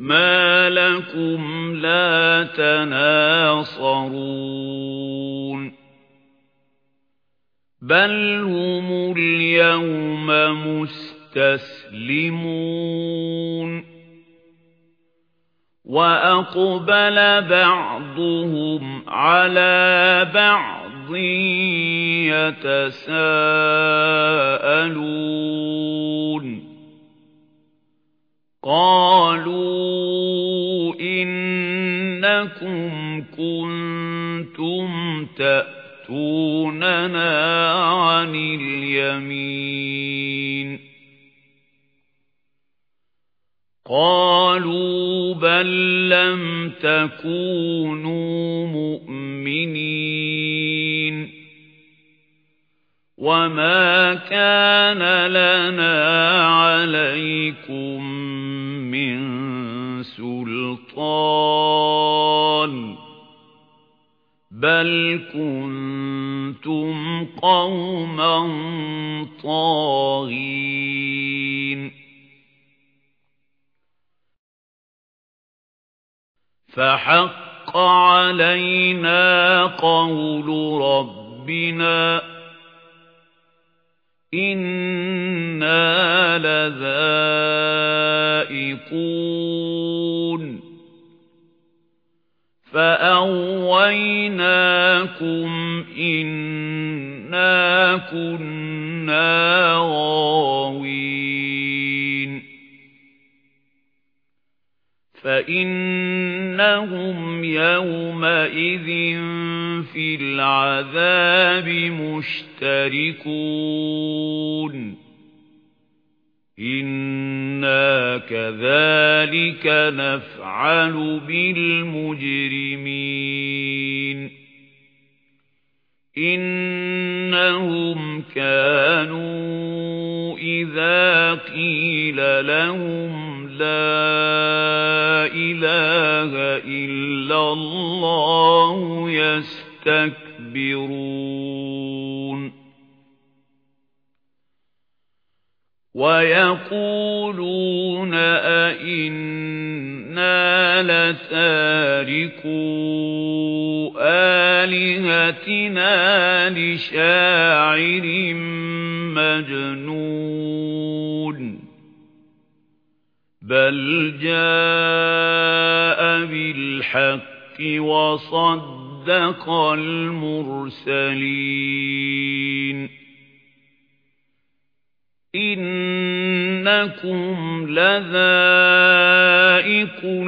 مَا لَكُمْ لَا تَنَاصَرُونَ بَلْ هُمُ الْيَوْمَ مُسْتَسْلِمُونَ وَأَقْبَلَ بَعْضُهُمْ عَلَى بَعْضٍ يَتَسَاءَلُونَ قَالُوا إِنَّكُمْ كُنتُمْ تَأْتُونَنَا عَنِ الْيَمِينِ. قَالُوا بَل لَّمْ تَكُونُوا مُؤْمِنِينَ. وَمَا كَانَ لَنَا عَلَيْكُمْ سُلْطَانٍ بَلْ كُنْتُمْ قَوْمًا طَاغِينَ فَحَقَّ عَلَيْنَا قَوْلُ رَبِّنَا إِنَّا لَذَائِقُونَ فَأَغْوَيْنَاكُمْ إِنَّا كُنَّا غَاوِينَ فَإِنَّهُمْ يَوْمَئِذٍ فِي الْعَذَابِ مُشْتَرِكُونَ إِنَّا كَذَلِكَ نَفْعَلُ بِالْمُجْرِمِينَ إِنَّهُمْ كَانُوا إِذَا قِيلَ لَهُمْ لَا إِلَٰهَ إِلَّا اللَّهُ يَسْتَكْبِرُونَ وَيَقُولُونَ أَئِنَّا لَتَارِكُو آلِهَتِنَا لِشَاعِرٍ مَجْنُونٍ بَلْ جَاءَ بِالْحَقِّ وَصَدَّقَ الْمُرْسَلِينَ إِنَّكُمْ لَذَائِقُو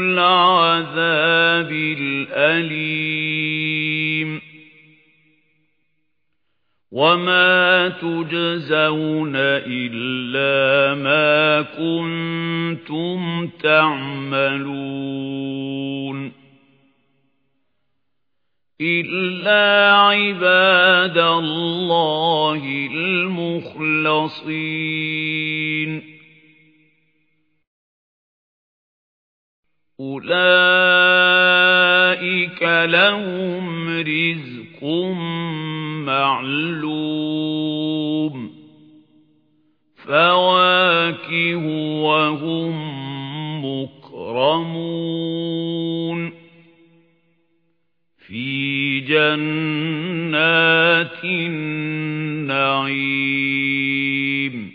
الْعَذَابِ الْأَلِيمِ وَمَا تُجْزَوْنَ إِلَّا مَا كُنتُمْ تَعْمَلُونَ إِلَّا عِبَادَ اللَّهِ الْمُخْلَصِينَ أُولَئِكَ لَهُمْ رِزْقٌ مَّعْلُومٌ فَوَاكِهُ وَهُم مُّكْرَمُونَ فِي جَنَّاتِ النَّعِيمِ.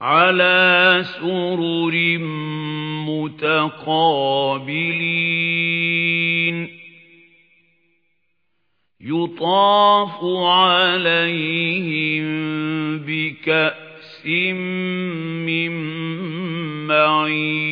عَلَى سُرُرٍ مُتَقَابِلِينَ. يُطَافُ عَلَيْهِم بِكَأْسٍ مِّن مَّعِينٍ.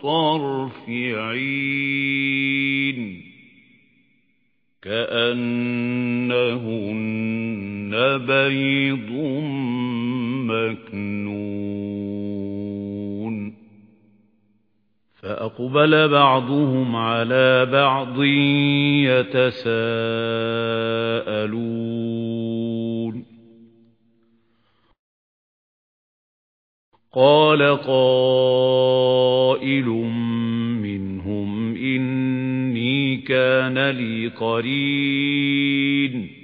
الطَّرْفِ عِينٌ كَأَنَّهُنَّ بَيْضٌ مكنون فأقبل بعضهم على بعض يتساءلون قال قائل منهم إني كان لي قرين.